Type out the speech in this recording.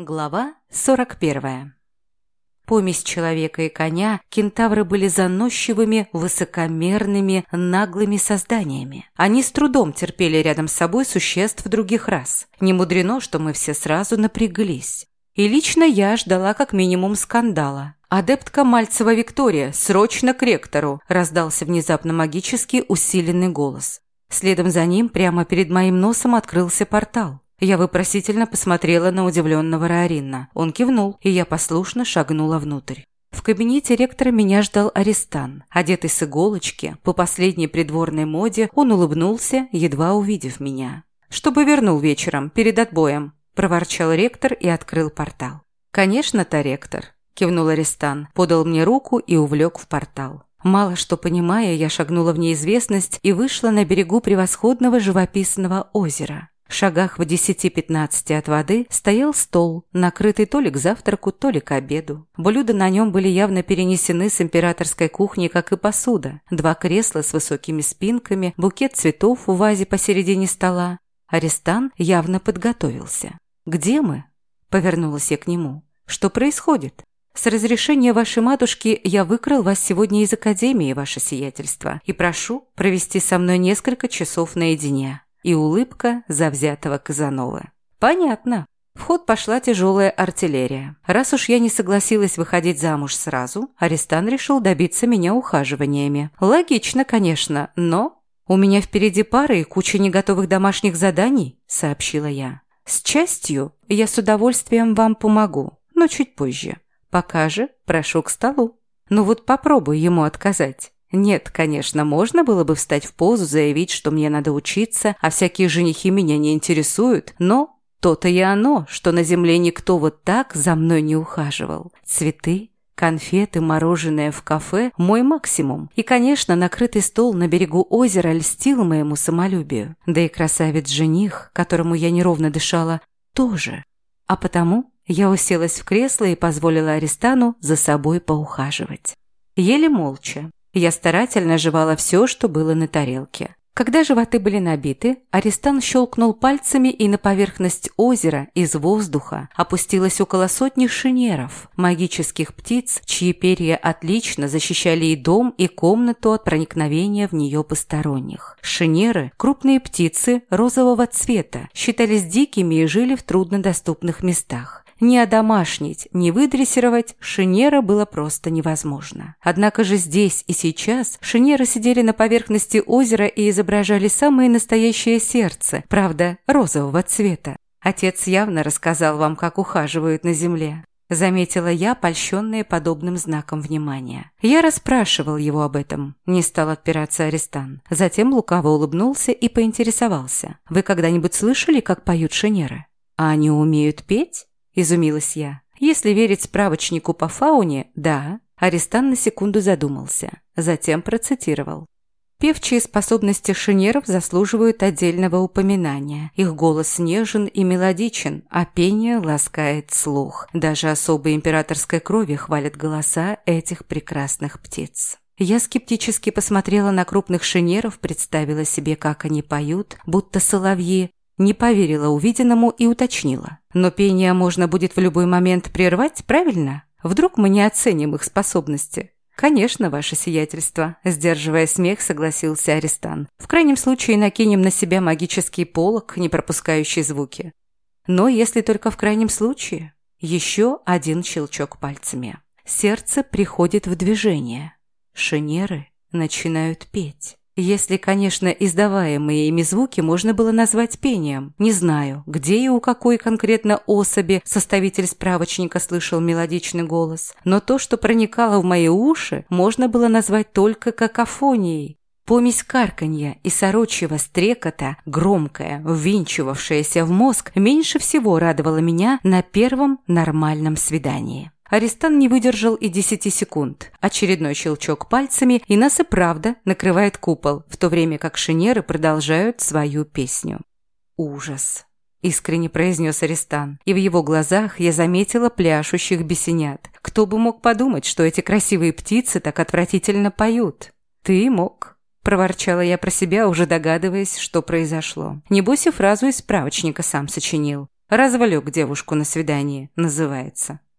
Глава 41. Помесь человека и коня, кентавры были заносчивыми, высокомерными, наглыми созданиями. Они с трудом терпели рядом с собой существ других рас. Не мудрено, что мы все сразу напряглись. И лично я ждала как минимум скандала. «Адептка Мальцева Виктория, срочно к ректору!» – раздался внезапно магически усиленный голос. Следом за ним прямо перед моим носом открылся портал. Я вопросительно посмотрела на удивленного Раоринна. Он кивнул, и я послушно шагнула внутрь. В кабинете ректора меня ждал Арестан. Одетый с иголочки, по последней придворной моде, он улыбнулся, едва увидев меня. «Чтобы вернул вечером, перед отбоем», – проворчал ректор и открыл портал. «Конечно-то, ректор», – кивнул Арестан, подал мне руку и увлек в портал. Мало что понимая, я шагнула в неизвестность и вышла на берегу превосходного живописного озера шагах в 10-15 от воды стоял стол, накрытый то ли к завтраку, то ли к обеду. Блюда на нем были явно перенесены с императорской кухни, как и посуда. Два кресла с высокими спинками, букет цветов в вазе посередине стола. Арестан явно подготовился. «Где мы?» – повернулась я к нему. «Что происходит?» «С разрешения вашей матушки я выкрал вас сегодня из Академии, ваше сиятельство, и прошу провести со мной несколько часов наедине» и улыбка завзятого Казановы. «Понятно». В ход пошла тяжелая артиллерия. Раз уж я не согласилась выходить замуж сразу, Арестан решил добиться меня ухаживаниями. Логично, конечно, но... «У меня впереди пара и куча неготовых домашних заданий», — сообщила я. «С частью я с удовольствием вам помогу, но чуть позже. Пока же прошу к столу. Ну вот попробуй ему отказать». Нет, конечно, можно было бы встать в позу, заявить, что мне надо учиться, а всякие женихи меня не интересуют, но то-то и оно, что на земле никто вот так за мной не ухаживал. Цветы, конфеты, мороженое в кафе – мой максимум. И, конечно, накрытый стол на берегу озера льстил моему самолюбию. Да и красавец-жених, которому я неровно дышала, тоже. А потому я уселась в кресло и позволила Аристану за собой поухаживать. Еле молча, я старательно жевала все, что было на тарелке. Когда животы были набиты, Аристан щелкнул пальцами, и на поверхность озера из воздуха опустилось около сотни шинеров, магических птиц, чьи перья отлично защищали и дом, и комнату от проникновения в нее посторонних. Шинеры – крупные птицы розового цвета, считались дикими и жили в труднодоступных местах. Не одомашнить, не выдрессировать шинера было просто невозможно. Однако же здесь и сейчас шинеры сидели на поверхности озера и изображали самое настоящее сердце, правда, розового цвета. Отец явно рассказал вам, как ухаживают на земле. Заметила я, польщенная подобным знаком внимания. Я расспрашивал его об этом. Не стал отпираться Арестан. Затем лукаво улыбнулся и поинтересовался. «Вы когда-нибудь слышали, как поют шинеры?» «А они умеют петь?» Изумилась я. Если верить справочнику по фауне, да. Арестан на секунду задумался, затем процитировал. Певчие способности шинеров заслуживают отдельного упоминания. Их голос нежен и мелодичен, а пение ласкает слух. Даже особой императорской крови хвалят голоса этих прекрасных птиц. Я скептически посмотрела на крупных шинеров, представила себе, как они поют, будто соловьи, не поверила увиденному и уточнила. Но пение можно будет в любой момент прервать, правильно? Вдруг мы не оценим их способности? «Конечно, ваше сиятельство», – сдерживая смех, согласился Аристан. «В крайнем случае накинем на себя магический полог, не пропускающий звуки. Но если только в крайнем случае». Еще один щелчок пальцами. Сердце приходит в движение. Шинеры начинают петь. Если, конечно, издаваемые ими звуки можно было назвать пением. Не знаю, где и у какой конкретно особи составитель справочника слышал мелодичный голос, но то, что проникало в мои уши, можно было назвать только какофонией. Помесь карканья и сорочьего стрекота, громкая, ввинчивавшаяся в мозг, меньше всего радовала меня на первом нормальном свидании. Арестан не выдержал и десяти секунд. Очередной щелчок пальцами, и нас и правда накрывает купол, в то время как шинеры продолжают свою песню. «Ужас!» – искренне произнес Арестан, и в его глазах я заметила пляшущих бесенят. Кто бы мог подумать, что эти красивые птицы так отвратительно поют? «Ты мог», – проворчала я про себя, уже догадываясь, что произошло. Небось и фразу из справочника сам сочинил. Развлек девушку на свидание, называется.